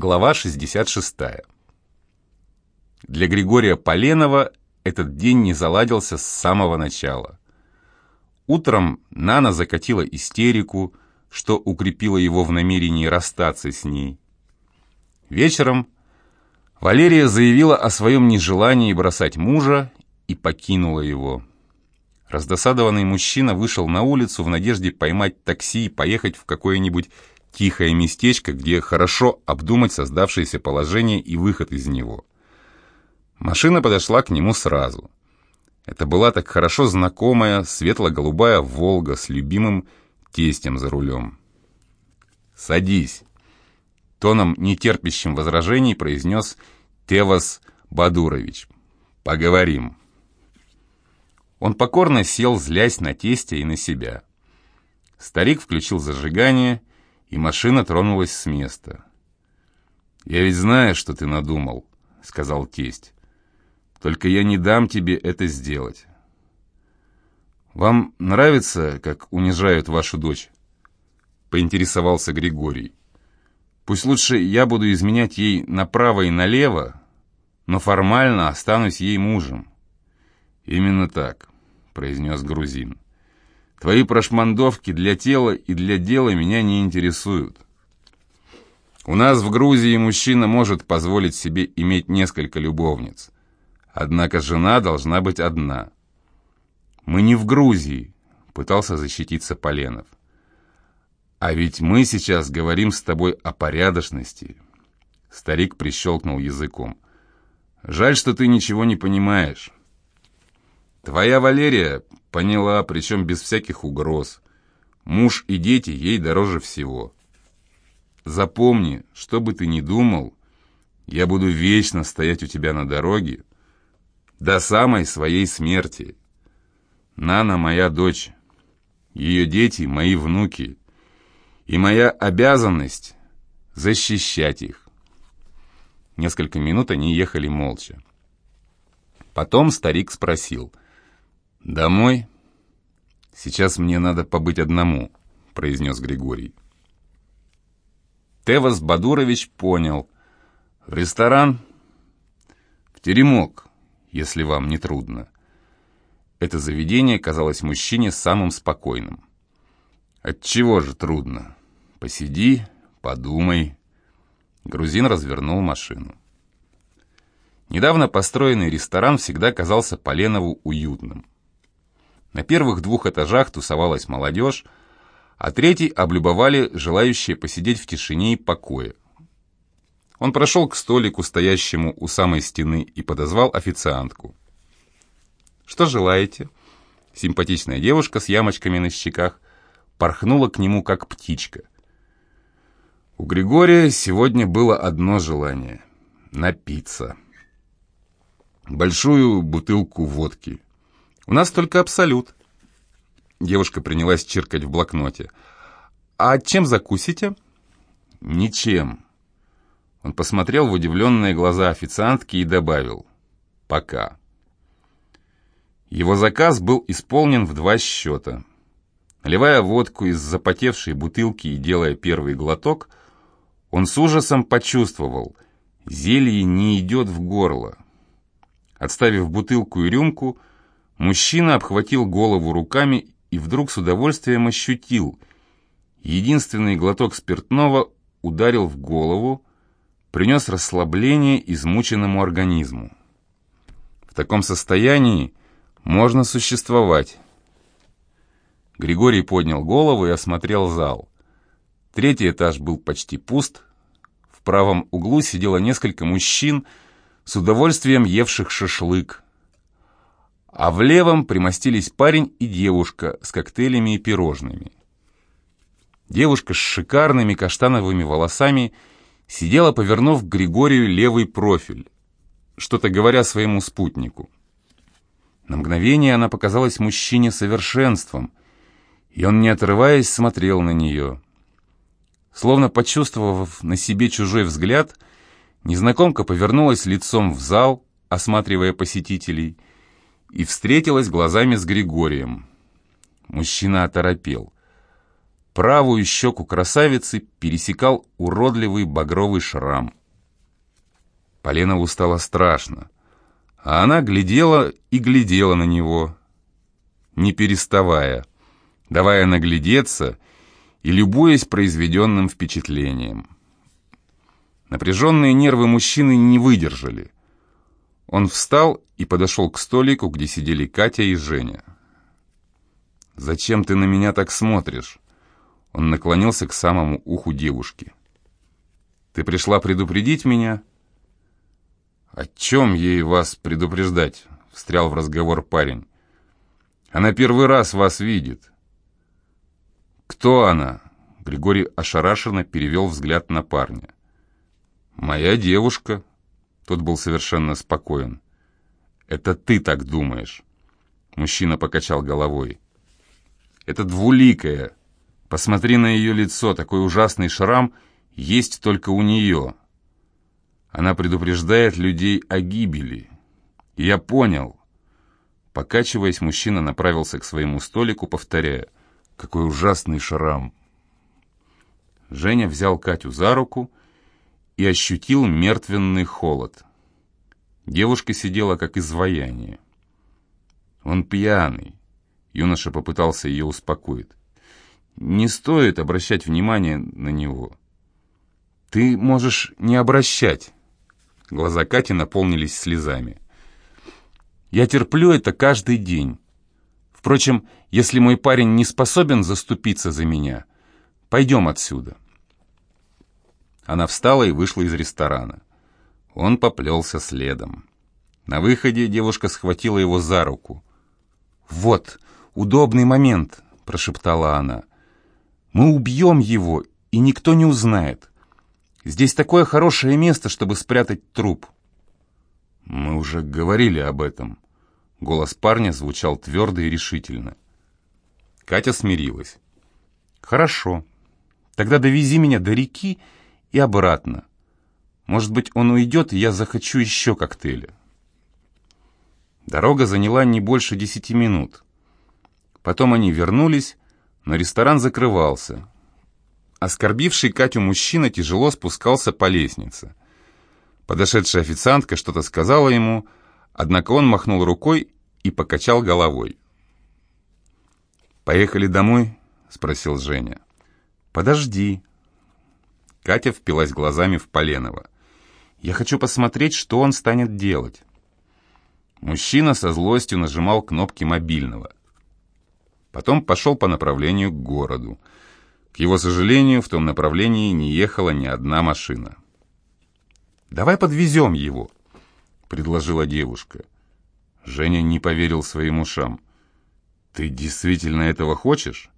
Глава 66. Для Григория Поленова этот день не заладился с самого начала. Утром Нана закатила истерику, что укрепило его в намерении расстаться с ней. Вечером Валерия заявила о своем нежелании бросать мужа и покинула его. Раздосадованный мужчина вышел на улицу в надежде поймать такси и поехать в какое-нибудь тихое местечко, где хорошо обдумать создавшееся положение и выход из него. Машина подошла к нему сразу. Это была так хорошо знакомая светло-голубая «Волга» с любимым тестем за рулем. «Садись!» Тоном, нетерпящим возражений, произнес Тевас Бадурович. «Поговорим». Он покорно сел, злясь на тестя и на себя. Старик включил зажигание и машина тронулась с места. «Я ведь знаю, что ты надумал», — сказал тесть. «Только я не дам тебе это сделать». «Вам нравится, как унижают вашу дочь?» — поинтересовался Григорий. «Пусть лучше я буду изменять ей направо и налево, но формально останусь ей мужем». «Именно так», — произнес грузин. Твои прошмандовки для тела и для дела меня не интересуют. У нас в Грузии мужчина может позволить себе иметь несколько любовниц. Однако жена должна быть одна. Мы не в Грузии, пытался защититься Поленов. А ведь мы сейчас говорим с тобой о порядочности. Старик прищелкнул языком. Жаль, что ты ничего не понимаешь. Твоя Валерия поняла, причем без всяких угроз. Муж и дети ей дороже всего. Запомни, что бы ты ни думал, я буду вечно стоять у тебя на дороге до самой своей смерти. Нана моя дочь, ее дети мои внуки, и моя обязанность защищать их. Несколько минут они ехали молча. Потом старик спросил — «Домой? Сейчас мне надо побыть одному», — произнес Григорий. Тевас Бадурович понял. «В ресторан? В теремок, если вам не трудно». Это заведение казалось мужчине самым спокойным. «Отчего же трудно? Посиди, подумай». Грузин развернул машину. Недавно построенный ресторан всегда казался Поленову уютным. На первых двух этажах тусовалась молодежь, а третий облюбовали желающие посидеть в тишине и покое. Он прошел к столику, стоящему у самой стены, и подозвал официантку. «Что желаете?» Симпатичная девушка с ямочками на щеках порхнула к нему, как птичка. У Григория сегодня было одно желание — напиться. Большую бутылку водки — «У нас только абсолют». Девушка принялась чиркать в блокноте. «А чем закусите?» «Ничем». Он посмотрел в удивленные глаза официантки и добавил «Пока». Его заказ был исполнен в два счета. Наливая водку из запотевшей бутылки и делая первый глоток, он с ужасом почувствовал, зелье не идет в горло. Отставив бутылку и рюмку, Мужчина обхватил голову руками и вдруг с удовольствием ощутил. Единственный глоток спиртного ударил в голову, принес расслабление измученному организму. В таком состоянии можно существовать. Григорий поднял голову и осмотрел зал. Третий этаж был почти пуст. В правом углу сидело несколько мужчин с удовольствием евших шашлык а в левом примостились парень и девушка с коктейлями и пирожными. Девушка с шикарными каштановыми волосами сидела, повернув к Григорию левый профиль, что-то говоря своему спутнику. На мгновение она показалась мужчине совершенством, и он, не отрываясь, смотрел на нее. Словно почувствовав на себе чужой взгляд, незнакомка повернулась лицом в зал, осматривая посетителей, и встретилась глазами с Григорием. Мужчина оторопел. Правую щеку красавицы пересекал уродливый багровый шрам. Поленову стало страшно, а она глядела и глядела на него, не переставая, давая наглядеться и любуясь произведенным впечатлением. Напряженные нервы мужчины не выдержали. Он встал и подошел к столику, где сидели Катя и Женя. «Зачем ты на меня так смотришь?» Он наклонился к самому уху девушки. «Ты пришла предупредить меня?» «О чем ей вас предупреждать?» — встрял в разговор парень. «Она первый раз вас видит». «Кто она?» — Григорий ошарашенно перевел взгляд на парня. «Моя девушка». Тот был совершенно спокоен. «Это ты так думаешь?» Мужчина покачал головой. «Это двуликая. Посмотри на ее лицо, такой ужасный шрам есть только у нее. Она предупреждает людей о гибели. я понял». Покачиваясь, мужчина направился к своему столику, повторяя, «Какой ужасный шрам!» Женя взял Катю за руку и ощутил мертвенный холод. Девушка сидела как изваяние. «Он пьяный», — юноша попытался ее успокоить. «Не стоит обращать внимание на него». «Ты можешь не обращать». Глаза Кати наполнились слезами. «Я терплю это каждый день. Впрочем, если мой парень не способен заступиться за меня, пойдем отсюда». Она встала и вышла из ресторана. Он поплелся следом. На выходе девушка схватила его за руку. «Вот, удобный момент», — прошептала она. «Мы убьем его, и никто не узнает. Здесь такое хорошее место, чтобы спрятать труп». «Мы уже говорили об этом». Голос парня звучал твердо и решительно. Катя смирилась. «Хорошо. Тогда довези меня до реки, и обратно. Может быть, он уйдет, и я захочу еще коктейля. Дорога заняла не больше десяти минут. Потом они вернулись, но ресторан закрывался. Оскорбивший Катю мужчина тяжело спускался по лестнице. Подошедшая официантка что-то сказала ему, однако он махнул рукой и покачал головой. «Поехали домой?» — спросил Женя. «Подожди», Катя впилась глазами в Поленова. «Я хочу посмотреть, что он станет делать». Мужчина со злостью нажимал кнопки мобильного. Потом пошел по направлению к городу. К его сожалению, в том направлении не ехала ни одна машина. «Давай подвезем его», — предложила девушка. Женя не поверил своим ушам. «Ты действительно этого хочешь?»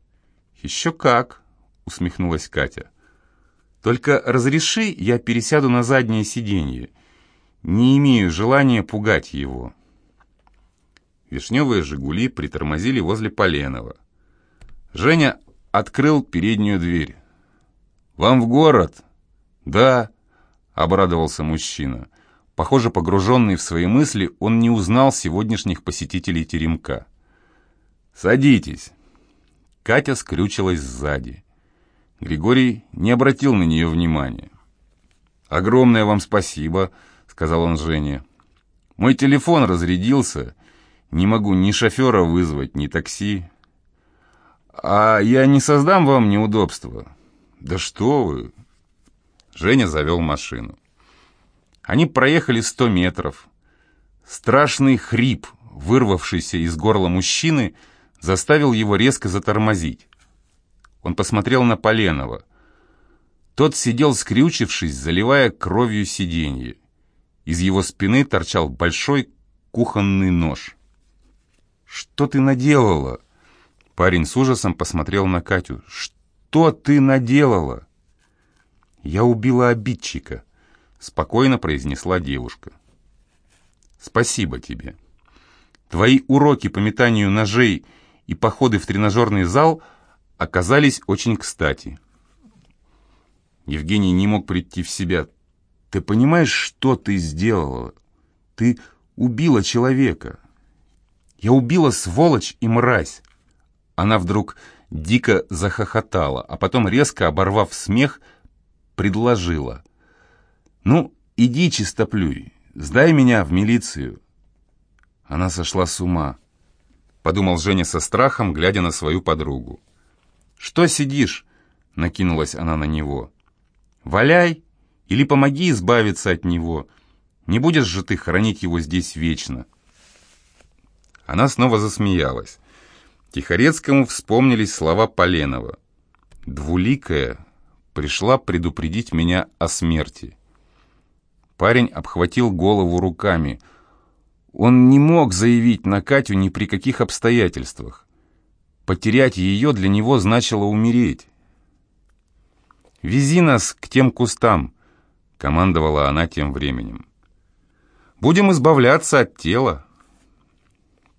«Еще как», — усмехнулась Катя. Только разреши, я пересяду на заднее сиденье. Не имею желания пугать его». Вишневые «Жигули» притормозили возле Поленова. Женя открыл переднюю дверь. «Вам в город?» «Да», — обрадовался мужчина. Похоже, погруженный в свои мысли, он не узнал сегодняшних посетителей теремка. «Садитесь». Катя скрючилась сзади. Григорий не обратил на нее внимания. «Огромное вам спасибо», — сказал он Жене. «Мой телефон разрядился. Не могу ни шофера вызвать, ни такси. А я не создам вам неудобства». «Да что вы!» Женя завел машину. Они проехали сто метров. Страшный хрип, вырвавшийся из горла мужчины, заставил его резко затормозить. Он посмотрел на Поленова. Тот сидел скрючившись, заливая кровью сиденье. Из его спины торчал большой кухонный нож. «Что ты наделала?» Парень с ужасом посмотрел на Катю. «Что ты наделала?» «Я убила обидчика», — спокойно произнесла девушка. «Спасибо тебе. Твои уроки по метанию ножей и походы в тренажерный зал — оказались очень кстати. Евгений не мог прийти в себя. «Ты понимаешь, что ты сделала? Ты убила человека. Я убила сволочь и мразь». Она вдруг дико захохотала, а потом, резко оборвав смех, предложила. «Ну, иди, чистоплюй, сдай меня в милицию». Она сошла с ума, подумал Женя со страхом, глядя на свою подругу. «Что сидишь?» — накинулась она на него. «Валяй или помоги избавиться от него. Не будешь же ты хранить его здесь вечно». Она снова засмеялась. Тихорецкому вспомнились слова Поленова. «Двуликая пришла предупредить меня о смерти». Парень обхватил голову руками. Он не мог заявить на Катю ни при каких обстоятельствах. Потерять ее для него значило умереть. «Вези нас к тем кустам», — командовала она тем временем. «Будем избавляться от тела».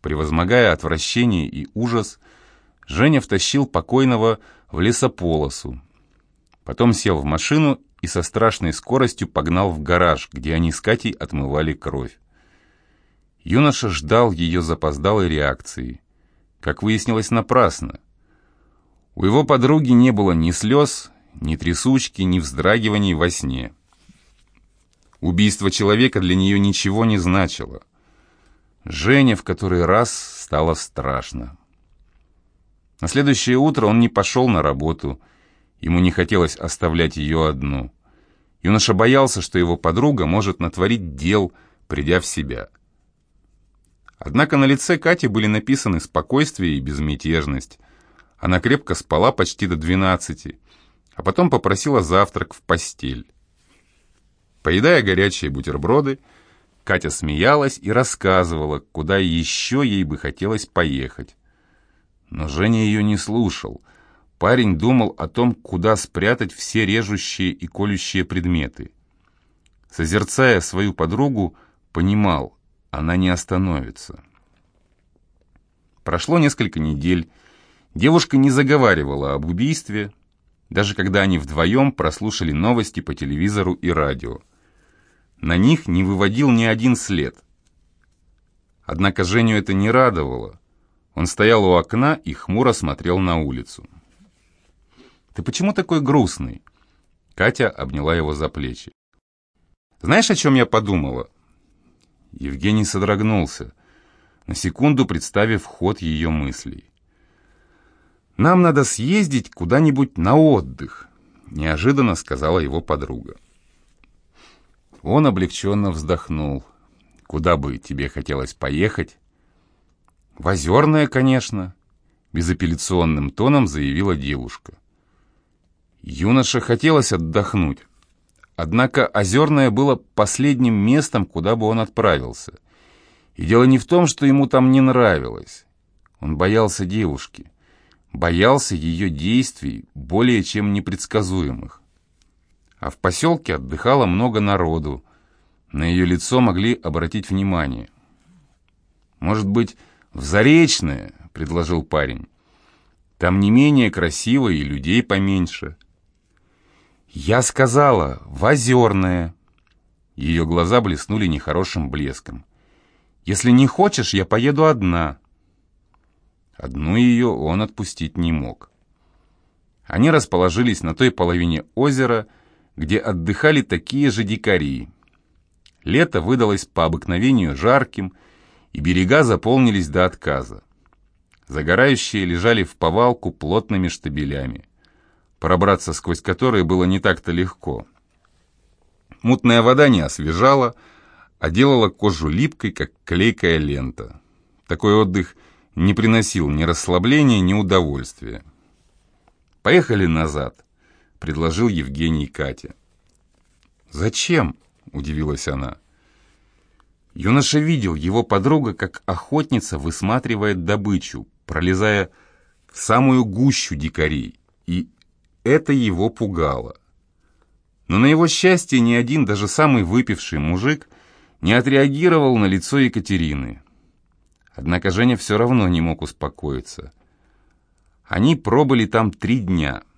Превозмогая отвращение и ужас, Женя втащил покойного в лесополосу. Потом сел в машину и со страшной скоростью погнал в гараж, где они с Катей отмывали кровь. Юноша ждал ее запоздалой реакции. Как выяснилось, напрасно. У его подруги не было ни слез, ни трясучки, ни вздрагиваний во сне. Убийство человека для нее ничего не значило. Жене в который раз стало страшно. На следующее утро он не пошел на работу. Ему не хотелось оставлять ее одну. Юноша боялся, что его подруга может натворить дел, придя в себя. Однако на лице Кати были написаны спокойствие и безмятежность. Она крепко спала почти до двенадцати, а потом попросила завтрак в постель. Поедая горячие бутерброды, Катя смеялась и рассказывала, куда еще ей бы хотелось поехать. Но Женя ее не слушал. Парень думал о том, куда спрятать все режущие и колющие предметы. Созерцая свою подругу, понимал, она не остановится. Прошло несколько недель. Девушка не заговаривала об убийстве, даже когда они вдвоем прослушали новости по телевизору и радио. На них не выводил ни один след. Однако Женю это не радовало. Он стоял у окна и хмуро смотрел на улицу. «Ты почему такой грустный?» Катя обняла его за плечи. «Знаешь, о чем я подумала?» Евгений содрогнулся, на секунду представив ход ее мыслей. «Нам надо съездить куда-нибудь на отдых», — неожиданно сказала его подруга. Он облегченно вздохнул. «Куда бы тебе хотелось поехать?» «В Озерное, конечно», — безапелляционным тоном заявила девушка. Юноше хотелось отдохнуть. Однако Озерное было последним местом, куда бы он отправился. И дело не в том, что ему там не нравилось. Он боялся девушки, боялся ее действий, более чем непредсказуемых а в поселке отдыхало много народу. На ее лицо могли обратить внимание. «Может быть, в Заречное?» — предложил парень. «Там не менее красиво и людей поменьше». «Я сказала, в Озерное!» Ее глаза блеснули нехорошим блеском. «Если не хочешь, я поеду одна». Одну ее он отпустить не мог. Они расположились на той половине озера, где отдыхали такие же дикари. Лето выдалось по обыкновению жарким, и берега заполнились до отказа. Загорающие лежали в повалку плотными штабелями, пробраться сквозь которые было не так-то легко. Мутная вода не освежала, а делала кожу липкой, как клейкая лента. Такой отдых не приносил ни расслабления, ни удовольствия. Поехали назад предложил Евгений Кате. «Зачем?» – удивилась она. Юноша видел, его подруга, как охотница, высматривает добычу, пролезая в самую гущу дикарей, и это его пугало. Но на его счастье ни один, даже самый выпивший мужик, не отреагировал на лицо Екатерины. Однако Женя все равно не мог успокоиться. Они пробыли там три дня –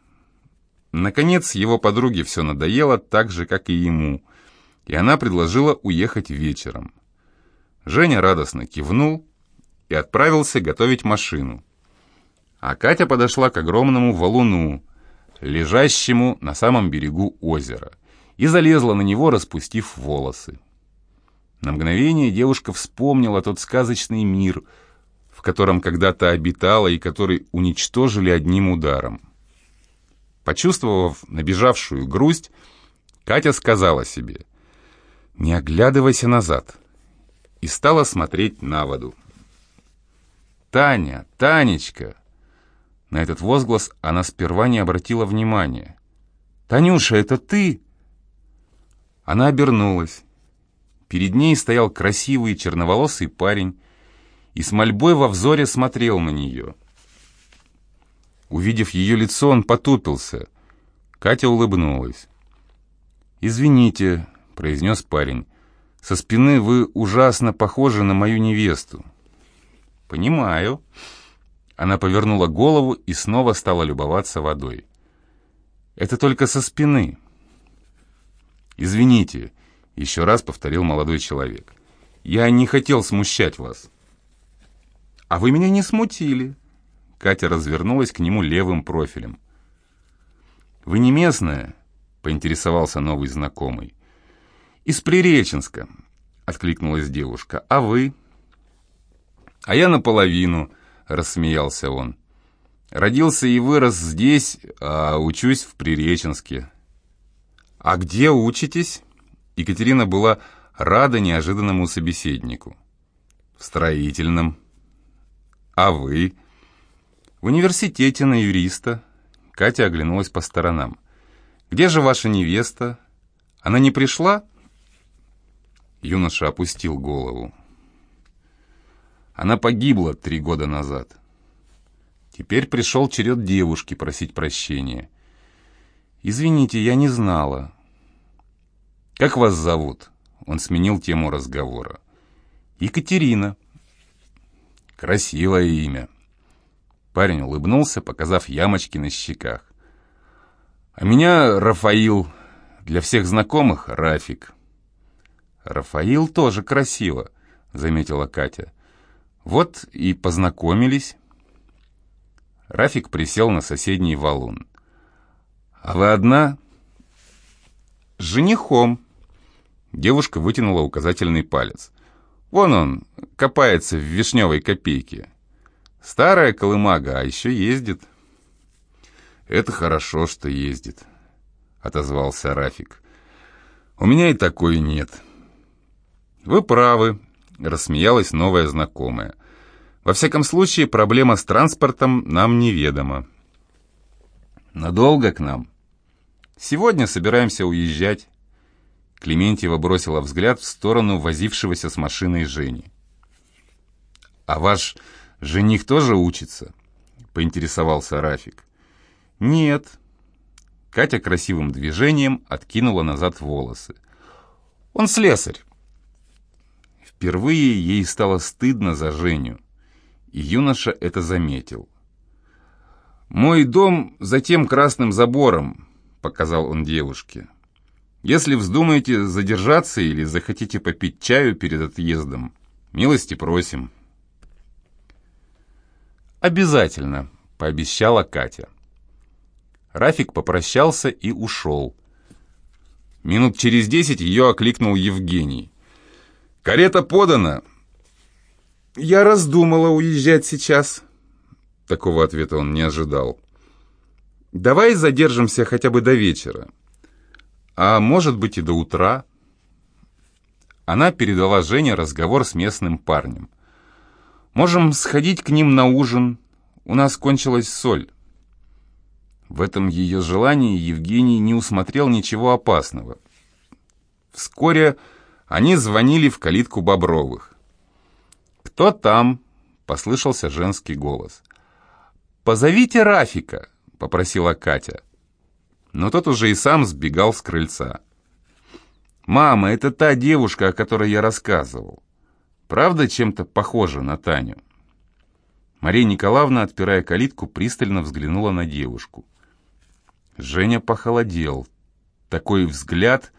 Наконец, его подруге все надоело так же, как и ему, и она предложила уехать вечером. Женя радостно кивнул и отправился готовить машину. А Катя подошла к огромному валуну, лежащему на самом берегу озера, и залезла на него, распустив волосы. На мгновение девушка вспомнила тот сказочный мир, в котором когда-то обитала и который уничтожили одним ударом. Почувствовав набежавшую грусть, Катя сказала себе «Не оглядывайся назад» и стала смотреть на воду. «Таня! Танечка!» На этот возглас она сперва не обратила внимания. «Танюша, это ты?» Она обернулась. Перед ней стоял красивый черноволосый парень и с мольбой во взоре смотрел на нее. Увидев ее лицо, он потупился. Катя улыбнулась. «Извините», — произнес парень, — «со спины вы ужасно похожи на мою невесту». «Понимаю». Она повернула голову и снова стала любоваться водой. «Это только со спины». «Извините», — еще раз повторил молодой человек. «Я не хотел смущать вас». «А вы меня не смутили». Катя развернулась к нему левым профилем. «Вы не местная?» — поинтересовался новый знакомый. «Из Приреченска», — откликнулась девушка. «А вы?» «А я наполовину», — рассмеялся он. «Родился и вырос здесь, а учусь в Приреченске». «А где учитесь?» Екатерина была рада неожиданному собеседнику. «В строительном». «А вы?» «В университете на юриста». Катя оглянулась по сторонам. «Где же ваша невеста? Она не пришла?» Юноша опустил голову. Она погибла три года назад. Теперь пришел черед девушки просить прощения. «Извините, я не знала». «Как вас зовут?» Он сменил тему разговора. «Екатерина». «Красивое имя». Парень улыбнулся, показав ямочки на щеках. «А меня Рафаил. Для всех знакомых Рафик». «Рафаил тоже красиво», — заметила Катя. «Вот и познакомились». Рафик присел на соседний валун. «А вы одна?» «С женихом». Девушка вытянула указательный палец. «Вон он, копается в вишневой копейке. Старая колымага, а еще ездит». «Это хорошо, что ездит», — отозвался Рафик. «У меня и такой нет». «Вы правы», — рассмеялась новая знакомая. «Во всяком случае, проблема с транспортом нам неведома». «Надолго к нам?» Сегодня собираемся уезжать». Клементьева бросила взгляд в сторону возившегося с машиной Жени. «А ваш жених тоже учится?» — поинтересовался Рафик. «Нет». Катя красивым движением откинула назад волосы. «Он слесарь». Впервые ей стало стыдно за Женю, и юноша это заметил. «Мой дом за тем красным забором», показал он девушке. «Если вздумаете задержаться или захотите попить чаю перед отъездом, милости просим». «Обязательно», — пообещала Катя. Рафик попрощался и ушел. Минут через десять ее окликнул Евгений. «Карета подана!» «Я раздумала уезжать сейчас». Такого ответа он не ожидал. Давай задержимся хотя бы до вечера. А может быть и до утра. Она передала Жене разговор с местным парнем. Можем сходить к ним на ужин. У нас кончилась соль. В этом ее желании Евгений не усмотрел ничего опасного. Вскоре они звонили в калитку Бобровых. «Кто там?» — послышался женский голос. «Позовите Рафика!» попросила Катя. Но тот уже и сам сбегал с крыльца. «Мама, это та девушка, о которой я рассказывал. Правда чем-то похожа на Таню?» Мария Николаевна, отпирая калитку, пристально взглянула на девушку. Женя похолодел. Такой взгляд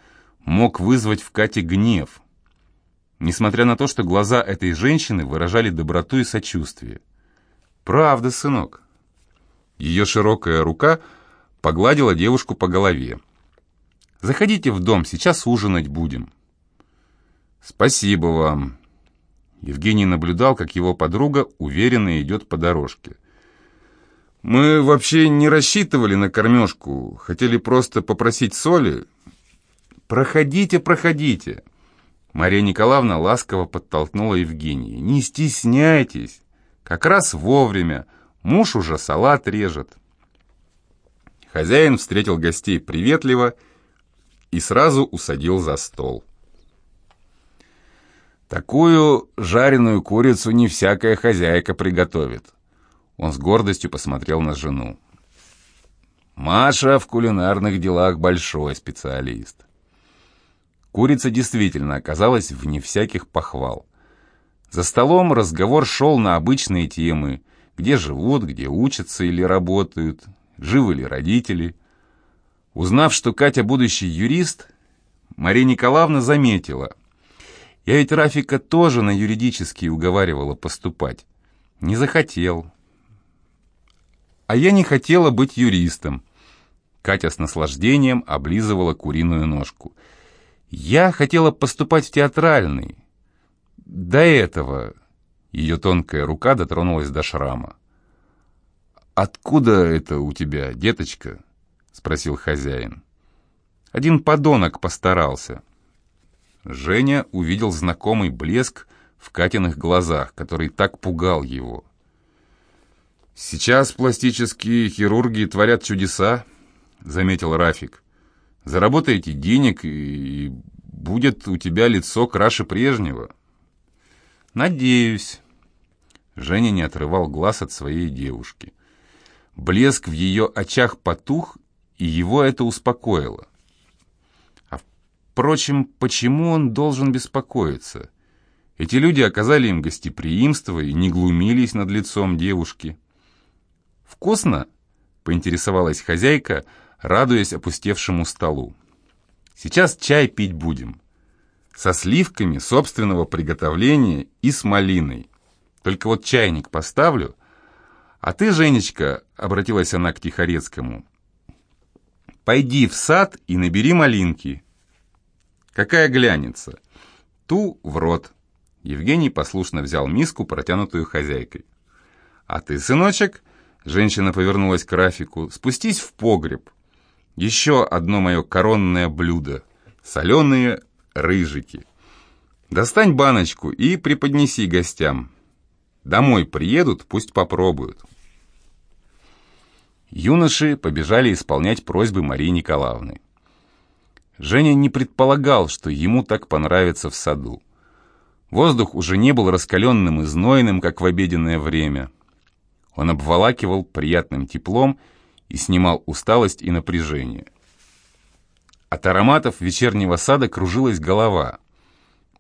мог вызвать в Кате гнев, несмотря на то, что глаза этой женщины выражали доброту и сочувствие. «Правда, сынок, Ее широкая рука погладила девушку по голове. «Заходите в дом, сейчас ужинать будем». «Спасибо вам». Евгений наблюдал, как его подруга уверенно идет по дорожке. «Мы вообще не рассчитывали на кормежку, хотели просто попросить соли». «Проходите, проходите!» Мария Николаевна ласково подтолкнула Евгения. «Не стесняйтесь! Как раз вовремя. Муж уже салат режет». Хозяин встретил гостей приветливо и сразу усадил за стол. Такую жареную курицу не всякая хозяйка приготовит. Он с гордостью посмотрел на жену. Маша в кулинарных делах большой специалист. Курица действительно оказалась вне всяких похвал. За столом разговор шел на обычные темы, где живут, где учатся или работают, живы ли родители. Узнав, что Катя будущий юрист, Мария Николаевна заметила. Я ведь Рафика тоже на юридический уговаривала поступать. Не захотел, а я не хотела быть юристом. Катя с наслаждением облизывала куриную ножку. Я хотела поступать в театральный. До этого ее тонкая рука дотронулась до шрама. «Откуда это у тебя, деточка?» — спросил хозяин. Один подонок постарался. Женя увидел знакомый блеск в Катиных глазах, который так пугал его. «Сейчас пластические хирурги творят чудеса», — заметил Рафик. «Заработаете денег, и будет у тебя лицо краше прежнего». «Надеюсь». Женя не отрывал глаз от своей девушки. Блеск в ее очах потух, и его это успокоило. А впрочем, почему он должен беспокоиться? Эти люди оказали им гостеприимство и не глумились над лицом девушки. «Вкусно?» — поинтересовалась хозяйка, радуясь опустевшему столу. «Сейчас чай пить будем. Со сливками собственного приготовления и с малиной. Только вот чайник поставлю. А ты, Женечка, — обратилась она к Тихорецкому, — пойди в сад и набери малинки. Какая глянется? Ту в рот». Евгений послушно взял миску, протянутую хозяйкой. «А ты, сыночек, — Женщина повернулась к Рафику. «Спустись в погреб. Еще одно мое коронное блюдо. Соленые рыжики. Достань баночку и преподнеси гостям. Домой приедут, пусть попробуют». Юноши побежали исполнять просьбы Марии Николаевны. Женя не предполагал, что ему так понравится в саду. Воздух уже не был раскаленным и знойным, как в обеденное время. Он обволакивал приятным теплом и снимал усталость и напряжение. От ароматов вечернего сада кружилась голова.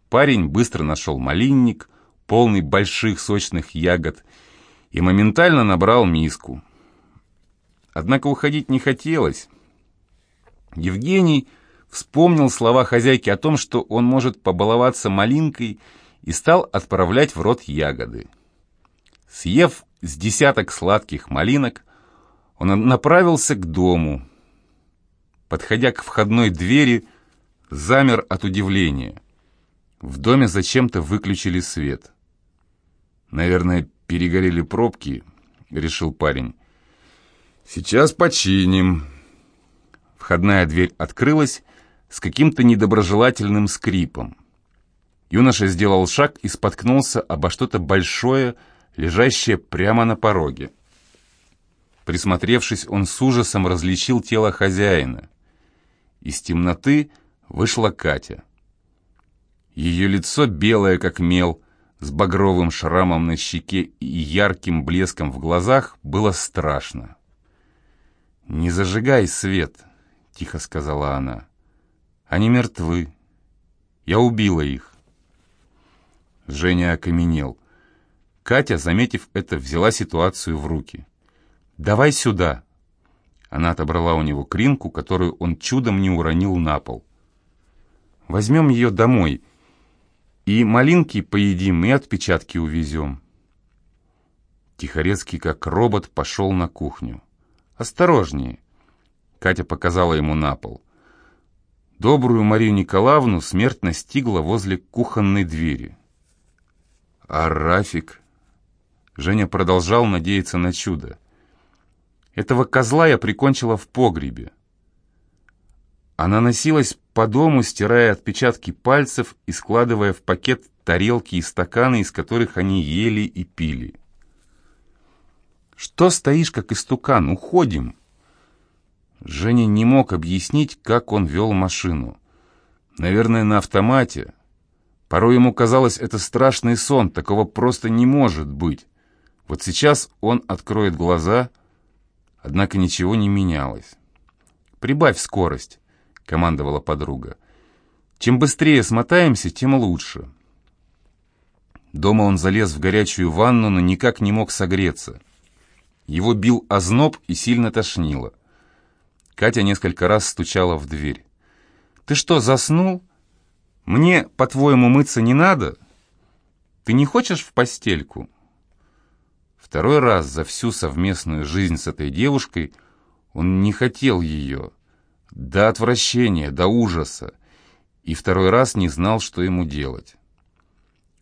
Парень быстро нашел малинник, полный больших сочных ягод, и моментально набрал миску. Однако уходить не хотелось. Евгений вспомнил слова хозяйки о том, что он может побаловаться малинкой, и стал отправлять в рот ягоды. Съев с десяток сладких малинок, он направился к дому. Подходя к входной двери, замер от удивления. В доме зачем-то выключили свет. «Наверное, перегорели пробки», — решил парень. «Сейчас починим». Входная дверь открылась с каким-то недоброжелательным скрипом. Юноша сделал шаг и споткнулся обо что-то большое, лежащее прямо на пороге. Присмотревшись, он с ужасом различил тело хозяина. Из темноты вышла Катя. Ее лицо белое, как мел, с багровым шрамом на щеке и ярким блеском в глазах, было страшно. «Не зажигай свет», — тихо сказала она. «Они мертвы. Я убила их». Женя окаменел. Катя, заметив это, взяла ситуацию в руки. «Давай сюда!» Она отобрала у него кринку, которую он чудом не уронил на пол. «Возьмем ее домой, и малинки поедим, и отпечатки увезем». Тихорецкий, как робот, пошел на кухню. «Осторожнее!» Катя показала ему на пол. Добрую Марию Николаевну смерть настигла возле кухонной двери. А Рафик... Женя продолжал надеяться на чудо. Этого козла я прикончила в погребе. Она носилась по дому, стирая отпечатки пальцев и складывая в пакет тарелки и стаканы, из которых они ели и пили. «Что стоишь, как истукан? Уходим!» Женя не мог объяснить, как он вел машину. Наверное, на автомате. Порой ему казалось, это страшный сон, такого просто не может быть. Вот сейчас он откроет глаза, однако ничего не менялось. «Прибавь скорость», — командовала подруга. «Чем быстрее смотаемся, тем лучше». Дома он залез в горячую ванну, но никак не мог согреться. Его бил озноб и сильно тошнило. Катя несколько раз стучала в дверь. «Ты что, заснул? Мне, по-твоему, мыться не надо? Ты не хочешь в постельку?» Второй раз за всю совместную жизнь с этой девушкой он не хотел ее. До отвращения, до ужаса. И второй раз не знал, что ему делать.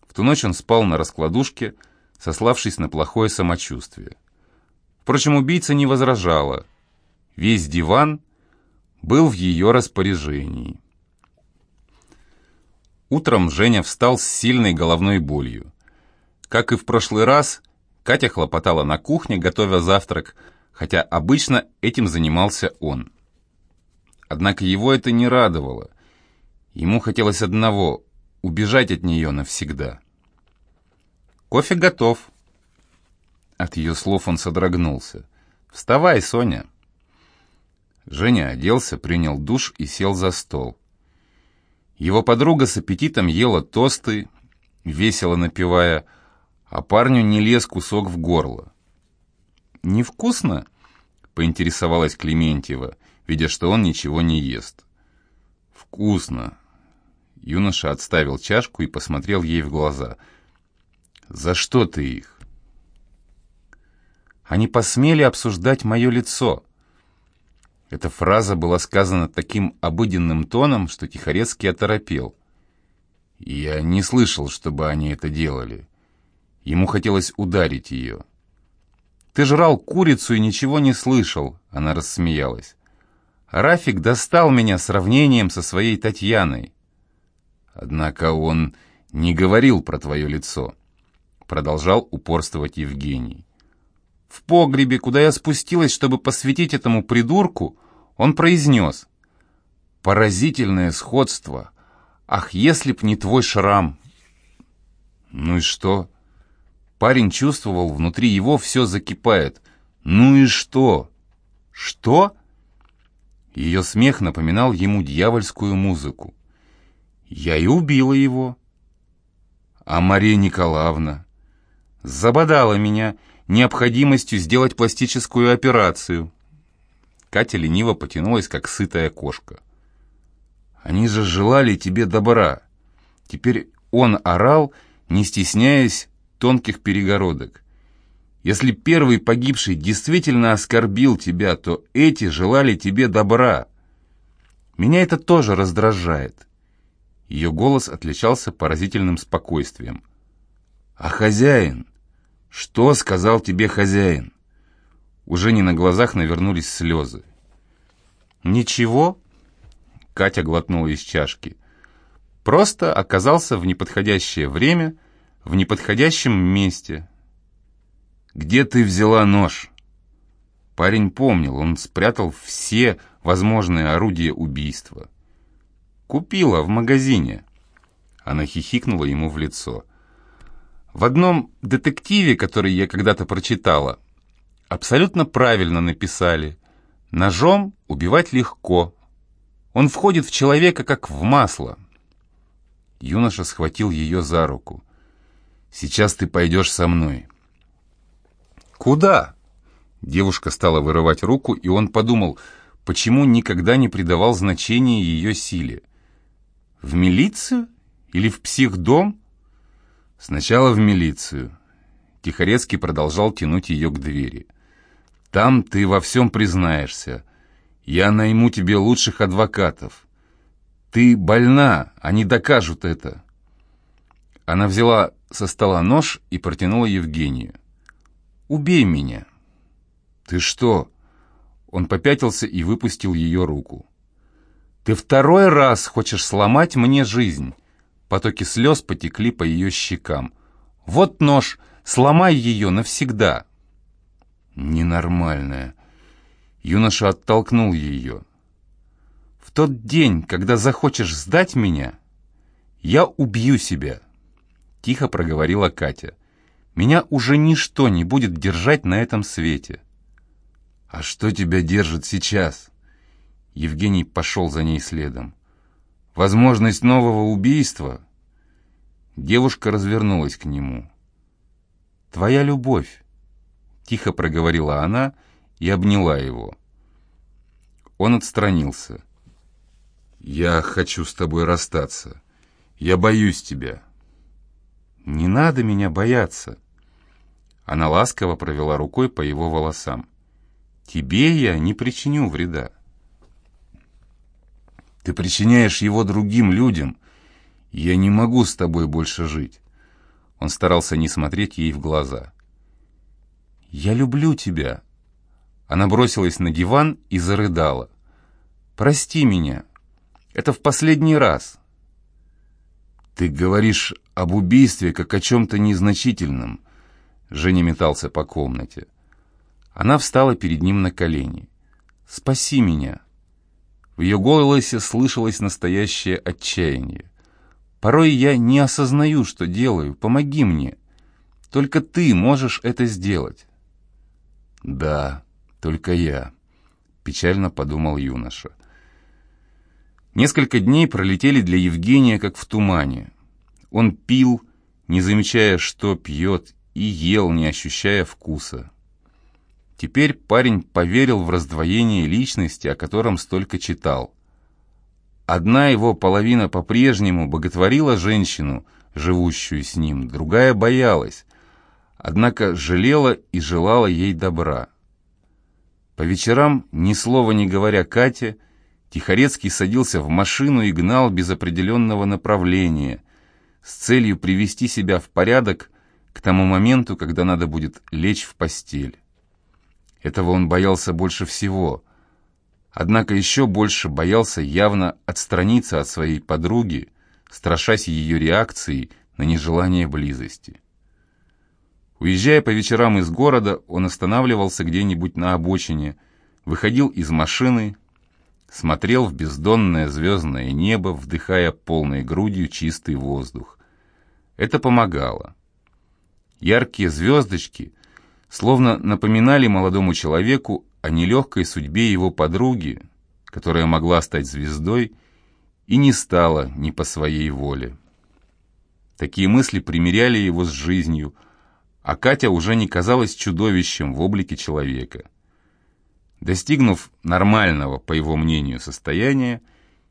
В ту ночь он спал на раскладушке, сославшись на плохое самочувствие. Впрочем, убийца не возражала. Весь диван был в ее распоряжении. Утром Женя встал с сильной головной болью. Как и в прошлый раз, Катя хлопотала на кухне, готовя завтрак, хотя обычно этим занимался он. Однако его это не радовало. Ему хотелось одного — убежать от нее навсегда. «Кофе готов». От ее слов он содрогнулся. «Вставай, Соня». Женя оделся, принял душ и сел за стол. Его подруга с аппетитом ела тосты, весело напевая а парню не лез кусок в горло. «Невкусно?» — поинтересовалась Клементьева, видя, что он ничего не ест. «Вкусно!» Юноша отставил чашку и посмотрел ей в глаза. «За что ты их?» «Они посмели обсуждать мое лицо», эта фраза была сказана таким обыденным тоном, что Тихорецкий оторопел. Я не слышал, чтобы они это делали. Ему хотелось ударить ее. «Ты жрал курицу и ничего не слышал», — она рассмеялась. «Рафик достал меня сравнением со своей Татьяной». «Однако он не говорил про твое лицо», — продолжал упорствовать Евгений. В погребе, куда я спустилась, чтобы посвятить этому придурку, он произнес «Поразительное сходство! Ах, если б не твой шрам!» «Ну и что?» Парень чувствовал, внутри его все закипает. «Ну и что?» «Что?» Ее смех напоминал ему дьявольскую музыку. «Я и убила его». «А Мария Николаевна?» «Забодала меня» необходимостью сделать пластическую операцию. Катя лениво потянулась, как сытая кошка. «Они же желали тебе добра». Теперь он орал, не стесняясь тонких перегородок. «Если первый погибший действительно оскорбил тебя, то эти желали тебе добра. Меня это тоже раздражает». Ее голос отличался поразительным спокойствием. «А хозяин? «Что сказал тебе хозяин?» Уже не на глазах навернулись слезы. «Ничего?» Катя глотнула из чашки. «Просто оказался в неподходящее время, в неподходящем месте». «Где ты взяла нож?» Парень помнил, он спрятал все возможные орудия убийства. «Купила в магазине». Она хихикнула ему в лицо. В одном детективе, который я когда-то прочитала, абсолютно правильно написали. Ножом убивать легко. Он входит в человека, как в масло. Юноша схватил ее за руку. «Сейчас ты пойдешь со мной». «Куда?» Девушка стала вырывать руку, и он подумал, почему никогда не придавал значения ее силе. «В милицию? Или в психдом?» Сначала в милицию. Тихорецкий продолжал тянуть ее к двери. «Там ты во всем признаешься. Я найму тебе лучших адвокатов. Ты больна, они докажут это». Она взяла со стола нож и протянула Евгению. «Убей меня». «Ты что?» Он попятился и выпустил ее руку. «Ты второй раз хочешь сломать мне жизнь!» Потоки слез потекли по ее щекам. «Вот нож! Сломай ее навсегда!» «Ненормальная!» Юноша оттолкнул ее. «В тот день, когда захочешь сдать меня, я убью себя!» Тихо проговорила Катя. «Меня уже ничто не будет держать на этом свете!» «А что тебя держит сейчас?» Евгений пошел за ней следом. «Возможность нового убийства?» Девушка развернулась к нему. «Твоя любовь», — тихо проговорила она и обняла его. Он отстранился. «Я хочу с тобой расстаться. Я боюсь тебя». «Не надо меня бояться». Она ласково провела рукой по его волосам. «Тебе я не причиню вреда». Ты причиняешь его другим людям. Я не могу с тобой больше жить. Он старался не смотреть ей в глаза. «Я люблю тебя». Она бросилась на диван и зарыдала. «Прости меня. Это в последний раз». «Ты говоришь об убийстве, как о чем-то незначительном». Женя метался по комнате. Она встала перед ним на колени. «Спаси меня». В ее голосе слышалось настоящее отчаяние. «Порой я не осознаю, что делаю. Помоги мне. Только ты можешь это сделать». «Да, только я», — печально подумал юноша. Несколько дней пролетели для Евгения как в тумане. Он пил, не замечая, что пьет, и ел, не ощущая вкуса. Теперь парень поверил в раздвоение личности, о котором столько читал. Одна его половина по-прежнему боготворила женщину, живущую с ним, другая боялась, однако жалела и желала ей добра. По вечерам, ни слова не говоря Кате, Тихорецкий садился в машину и гнал без определенного направления, с целью привести себя в порядок к тому моменту, когда надо будет лечь в постель. Этого он боялся больше всего. Однако еще больше боялся явно отстраниться от своей подруги, страшась ее реакции на нежелание близости. Уезжая по вечерам из города, он останавливался где-нибудь на обочине, выходил из машины, смотрел в бездонное звездное небо, вдыхая полной грудью чистый воздух. Это помогало. Яркие звездочки словно напоминали молодому человеку о нелегкой судьбе его подруги, которая могла стать звездой и не стала не по своей воле. Такие мысли примиряли его с жизнью, а Катя уже не казалась чудовищем в облике человека. Достигнув нормального, по его мнению, состояния,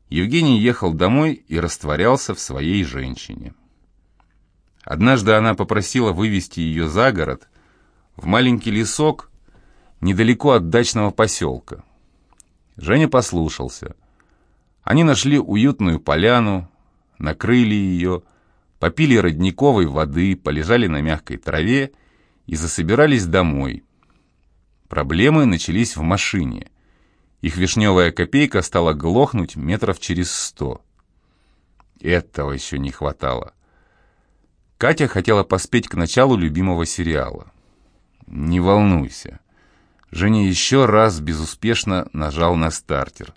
Евгений ехал домой и растворялся в своей женщине. Однажды она попросила вывести ее за город, в маленький лесок недалеко от дачного поселка. Женя послушался. Они нашли уютную поляну, накрыли ее, попили родниковой воды, полежали на мягкой траве и засобирались домой. Проблемы начались в машине. Их вишневая копейка стала глохнуть метров через сто. Этого еще не хватало. Катя хотела поспеть к началу любимого сериала. «Не волнуйся». Женя еще раз безуспешно нажал на стартер.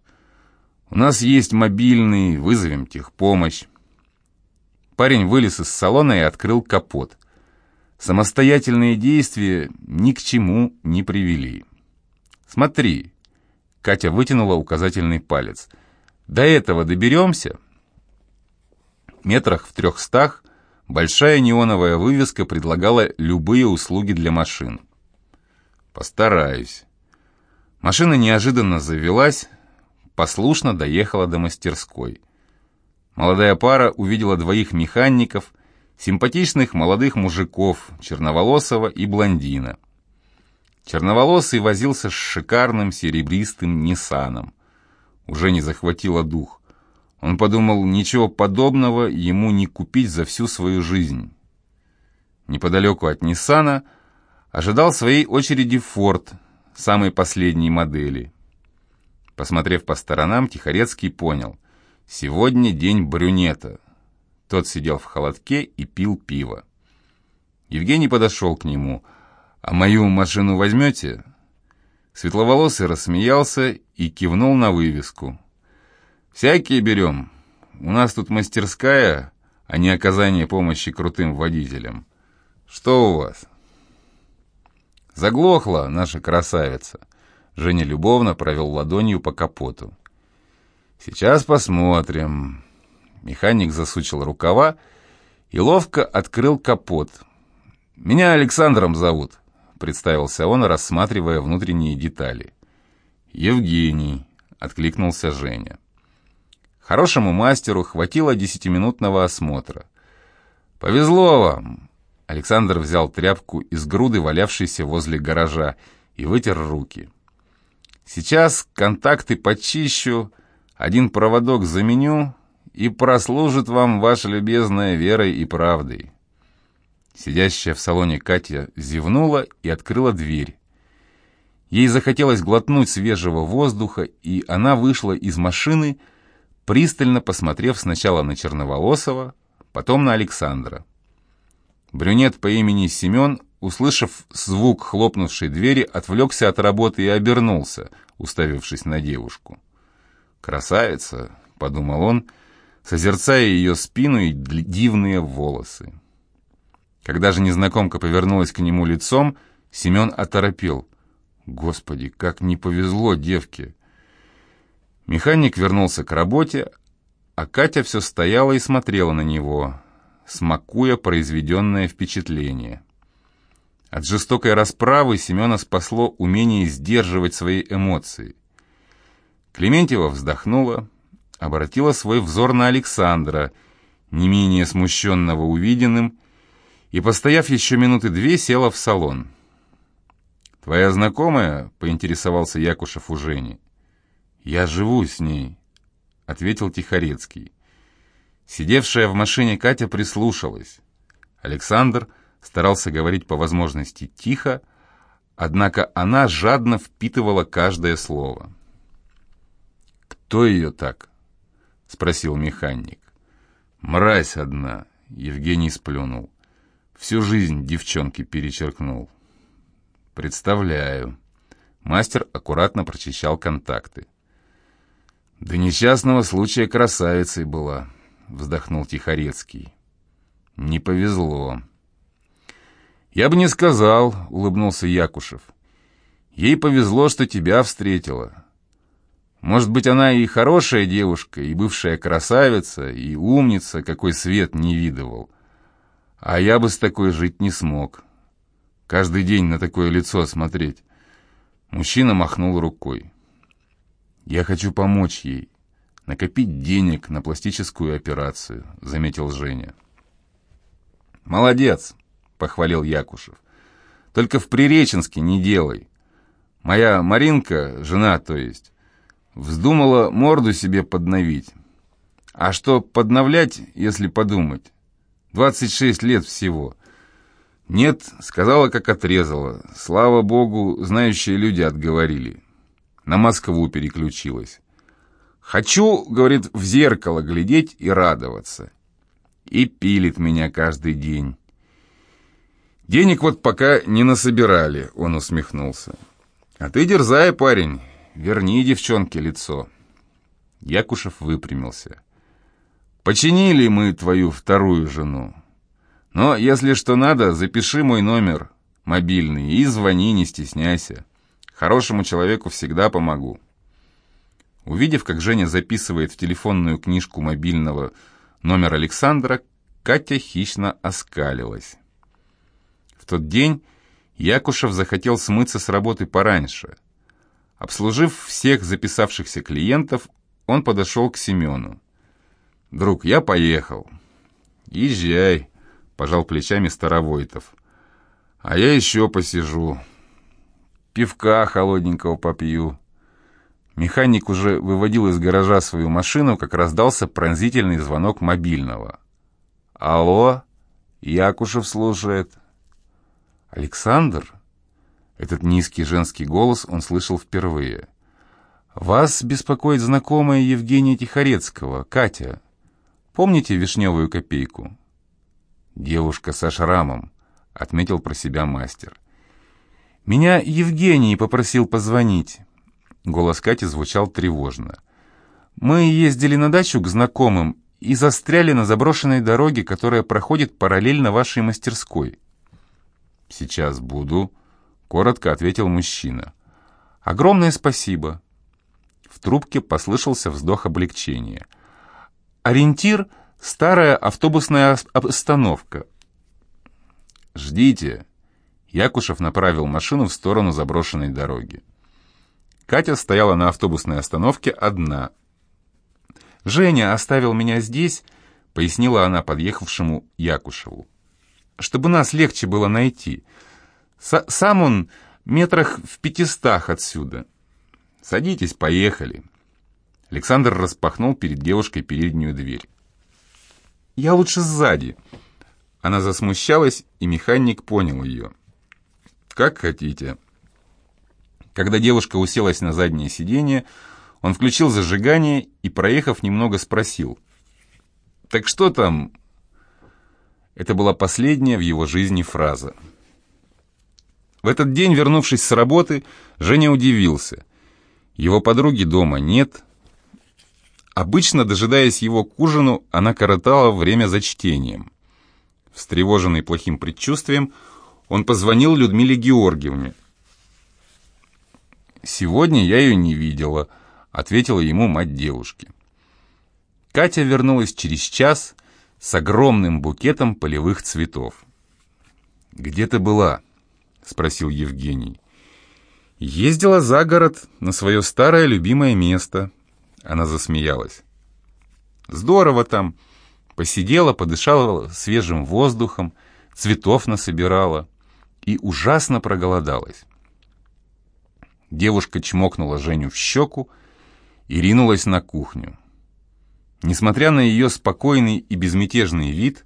«У нас есть мобильный, вызовем техпомощь». Парень вылез из салона и открыл капот. Самостоятельные действия ни к чему не привели. «Смотри», — Катя вытянула указательный палец, — «до этого доберемся?» Метрах в трехстах большая неоновая вывеска предлагала любые услуги для машин. «Постараюсь». Машина неожиданно завелась, послушно доехала до мастерской. Молодая пара увидела двоих механиков, симпатичных молодых мужиков, черноволосого и блондина. Черноволосый возился с шикарным серебристым Ниссаном. Уже не захватило дух. Он подумал, ничего подобного ему не купить за всю свою жизнь. Неподалеку от Ниссана ожидал своей очереди Форд, самой последней модели. Посмотрев по сторонам, Тихорецкий понял, сегодня день брюнета. Тот сидел в холодке и пил пиво. Евгений подошел к нему – «А мою машину возьмете?» Светловолосый рассмеялся и кивнул на вывеску. «Всякие берем. У нас тут мастерская, а не оказание помощи крутым водителям. Что у вас?» Заглохла наша красавица. Женя любовно провел ладонью по капоту. «Сейчас посмотрим». Механик засучил рукава и ловко открыл капот. «Меня Александром зовут». — представился он, рассматривая внутренние детали. «Евгений», — откликнулся Женя. Хорошему мастеру хватило десятиминутного осмотра. «Повезло вам!» Александр взял тряпку из груды, валявшейся возле гаража, и вытер руки. «Сейчас контакты почищу, один проводок заменю, и прослужит вам ваша любезная верой и правдой. Сидящая в салоне Катя зевнула и открыла дверь. Ей захотелось глотнуть свежего воздуха, и она вышла из машины, пристально посмотрев сначала на Черноволосова, потом на Александра. Брюнет по имени Семен, услышав звук хлопнувшей двери, отвлекся от работы и обернулся, уставившись на девушку. «Красавица!» — подумал он, созерцая ее спину и дивные волосы. Когда же незнакомка повернулась к нему лицом, Семен оторопел. «Господи, как не повезло девке!» Механик вернулся к работе, а Катя все стояла и смотрела на него, смакуя произведенное впечатление. От жестокой расправы Семена спасло умение сдерживать свои эмоции. Клементьева вздохнула, обратила свой взор на Александра, не менее смущенного увиденным, и, постояв еще минуты две, села в салон. «Твоя знакомая?» — поинтересовался Якушев у Жени. «Я живу с ней», — ответил Тихорецкий. Сидевшая в машине Катя прислушалась. Александр старался говорить по возможности тихо, однако она жадно впитывала каждое слово. «Кто ее так?» — спросил механик. «Мразь одна», — Евгений сплюнул. Всю жизнь девчонки перечеркнул. Представляю. Мастер аккуратно прочищал контакты. До несчастного случая красавицей была, вздохнул Тихорецкий. Не повезло. Я бы не сказал, улыбнулся Якушев. Ей повезло, что тебя встретила. Может быть, она и хорошая девушка, и бывшая красавица, и умница, какой свет не видывал. А я бы с такой жить не смог. Каждый день на такое лицо смотреть. Мужчина махнул рукой. «Я хочу помочь ей. Накопить денег на пластическую операцию», — заметил Женя. «Молодец», — похвалил Якушев. «Только в Приреченске не делай. Моя Маринка, жена то есть, вздумала морду себе подновить. А что подновлять, если подумать? 26 лет всего. Нет, сказала, как отрезала. Слава богу, знающие люди отговорили. На Москву переключилась. Хочу, говорит, в зеркало глядеть и радоваться. И пилит меня каждый день. Денег вот пока не насобирали, он усмехнулся. А ты дерзай, парень, верни девчонке лицо. Якушев выпрямился. Починили мы твою вторую жену. Но если что надо, запиши мой номер мобильный и звони, не стесняйся. Хорошему человеку всегда помогу». Увидев, как Женя записывает в телефонную книжку мобильного номер Александра, Катя хищно оскалилась. В тот день Якушев захотел смыться с работы пораньше. Обслужив всех записавшихся клиентов, он подошел к Семену. «Друг, я поехал». «Езжай», —— пожал плечами Старовойтов. «А я еще посижу. Пивка холодненького попью». Механик уже выводил из гаража свою машину, как раздался пронзительный звонок мобильного. «Алло, Якушев слушает». «Александр?» Этот низкий женский голос он слышал впервые. «Вас беспокоит знакомая Евгения Тихорецкого, Катя. Помните вишневую копейку?» «Девушка со шрамом», — отметил про себя мастер. «Меня Евгений попросил позвонить». Голос Кати звучал тревожно. «Мы ездили на дачу к знакомым и застряли на заброшенной дороге, которая проходит параллельно вашей мастерской». «Сейчас буду», — коротко ответил мужчина. «Огромное спасибо». В трубке послышался вздох облегчения. «Ориентир — старая автобусная остановка». «Ждите». Якушев направил машину в сторону заброшенной дороги. Катя стояла на автобусной остановке одна. «Женя оставил меня здесь», — пояснила она подъехавшему Якушеву. «Чтобы нас легче было найти. С сам он метрах в пятистах отсюда. Садитесь, поехали». Александр распахнул перед девушкой переднюю дверь. «Я лучше сзади». Она засмущалась, и механик понял ее. «Как хотите». Когда девушка уселась на заднее сиденье, он включил зажигание и, проехав немного, спросил. «Так что там?» Это была последняя в его жизни фраза. В этот день, вернувшись с работы, Женя удивился. Его подруги дома нет. Обычно, дожидаясь его к ужину, она коротала время за чтением. Встревоженный плохим предчувствием, он позвонил Людмиле Георгиевне, «Сегодня я ее не видела», — ответила ему мать девушки. Катя вернулась через час с огромным букетом полевых цветов. «Где ты была?» — спросил Евгений. «Ездила за город, на свое старое любимое место». Она засмеялась. «Здорово там. Посидела, подышала свежим воздухом, цветов насобирала и ужасно проголодалась. Девушка чмокнула Женю в щеку и ринулась на кухню. Несмотря на ее спокойный и безмятежный вид,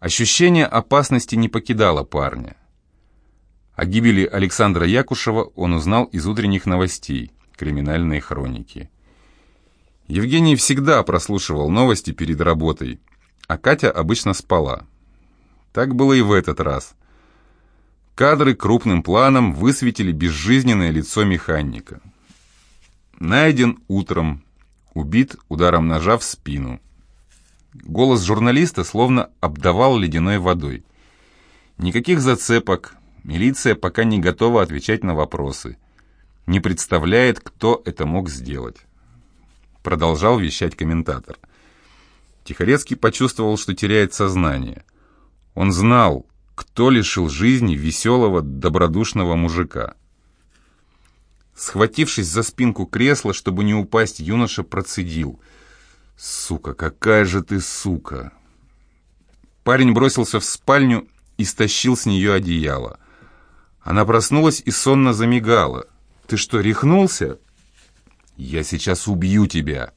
ощущение опасности не покидало парня. О гибели Александра Якушева он узнал из утренних новостей, криминальной хроники. Евгений всегда прослушивал новости перед работой, а Катя обычно спала. Так было и в этот раз – Кадры крупным планом высветили безжизненное лицо механика. Найден утром, убит ударом ножа в спину. Голос журналиста словно обдавал ледяной водой. Никаких зацепок, милиция пока не готова отвечать на вопросы. Не представляет, кто это мог сделать. Продолжал вещать комментатор. Тихорецкий почувствовал, что теряет сознание. Он знал, кто лишил жизни веселого, добродушного мужика. Схватившись за спинку кресла, чтобы не упасть, юноша процедил. «Сука, какая же ты сука!» Парень бросился в спальню и стащил с нее одеяло. Она проснулась и сонно замигала. «Ты что, рехнулся?» «Я сейчас убью тебя!»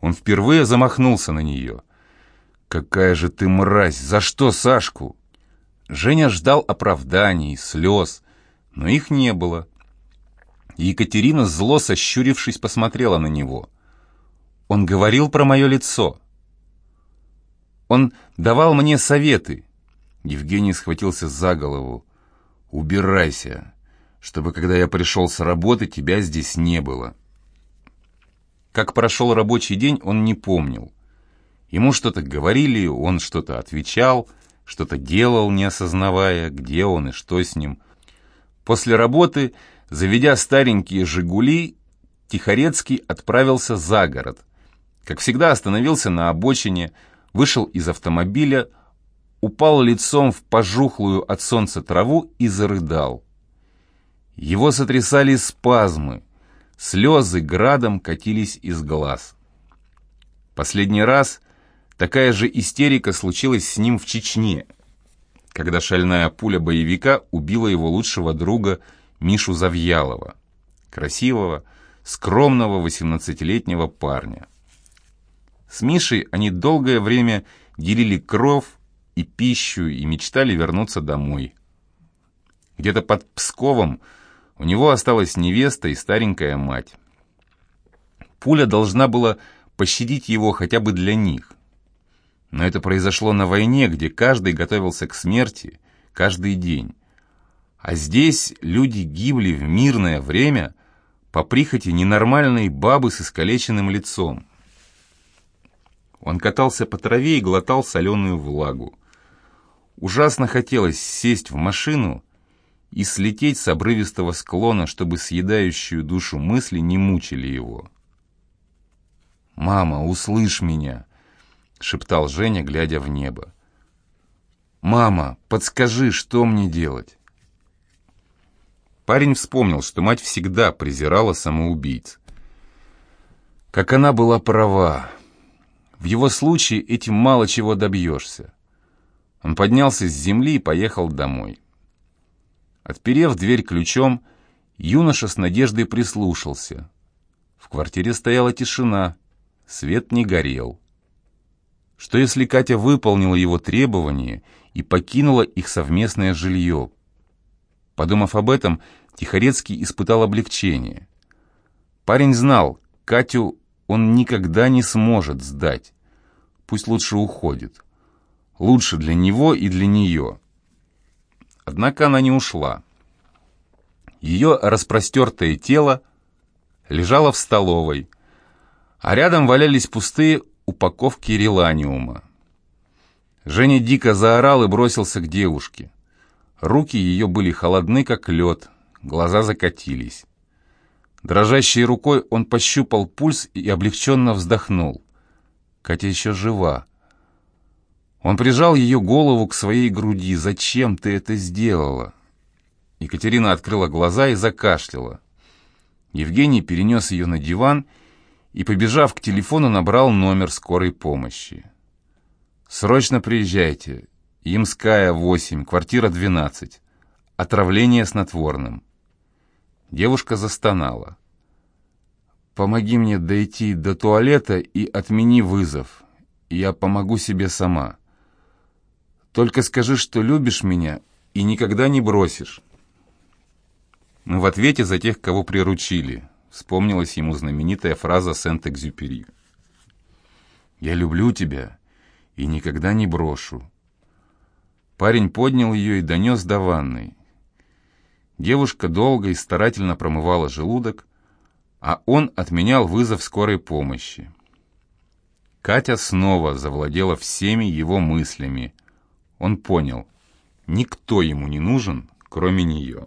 Он впервые замахнулся на нее. «Какая же ты мразь! За что Сашку?» Женя ждал оправданий, слез, но их не было. Екатерина, зло сощурившись, посмотрела на него. Он говорил про мое лицо. Он давал мне советы. Евгений схватился за голову. «Убирайся, чтобы, когда я пришел с работы, тебя здесь не было». Как прошел рабочий день, он не помнил. Ему что-то говорили, он что-то отвечал — что-то делал, не осознавая, где он и что с ним. После работы, заведя старенькие «Жигули», Тихорецкий отправился за город. Как всегда остановился на обочине, вышел из автомобиля, упал лицом в пожухлую от солнца траву и зарыдал. Его сотрясали спазмы, слезы градом катились из глаз. Последний раз Такая же истерика случилась с ним в Чечне, когда шальная пуля боевика убила его лучшего друга Мишу Завьялова, красивого, скромного 18-летнего парня. С Мишей они долгое время делили кров и пищу и мечтали вернуться домой. Где-то под Псковом у него осталась невеста и старенькая мать. Пуля должна была пощадить его хотя бы для них. Но это произошло на войне, где каждый готовился к смерти каждый день. А здесь люди гибли в мирное время по прихоти ненормальной бабы с искалеченным лицом. Он катался по траве и глотал соленую влагу. Ужасно хотелось сесть в машину и слететь с обрывистого склона, чтобы съедающую душу мысли не мучили его. «Мама, услышь меня!» — шептал Женя, глядя в небо. «Мама, подскажи, что мне делать?» Парень вспомнил, что мать всегда презирала самоубийц. Как она была права. В его случае этим мало чего добьешься. Он поднялся с земли и поехал домой. Отперев дверь ключом, юноша с надеждой прислушался. В квартире стояла тишина, свет не горел. Что если Катя выполнила его требования и покинула их совместное жилье? Подумав об этом, Тихорецкий испытал облегчение. Парень знал, Катю он никогда не сможет сдать. Пусть лучше уходит. Лучше для него и для нее. Однако она не ушла. Ее распростертое тело лежало в столовой, а рядом валялись пустые упаковки реланиума. Женя дико заорал и бросился к девушке. Руки ее были холодны, как лед, глаза закатились. Дрожащей рукой он пощупал пульс и облегченно вздохнул. Катя еще жива. Он прижал ее голову к своей груди. «Зачем ты это сделала?» Екатерина открыла глаза и закашляла. Евгений перенес ее на диван и, побежав к телефону, набрал номер скорой помощи. «Срочно приезжайте. Ямская, 8, квартира 12. Отравление снотворным». Девушка застонала. «Помоги мне дойти до туалета и отмени вызов. Я помогу себе сама. Только скажи, что любишь меня и никогда не бросишь». Мы в ответе за тех, кого приручили. Вспомнилась ему знаменитая фраза Сент-Экзюпери. «Я люблю тебя и никогда не брошу». Парень поднял ее и донес до ванной. Девушка долго и старательно промывала желудок, а он отменял вызов скорой помощи. Катя снова завладела всеми его мыслями. Он понял, никто ему не нужен, кроме нее.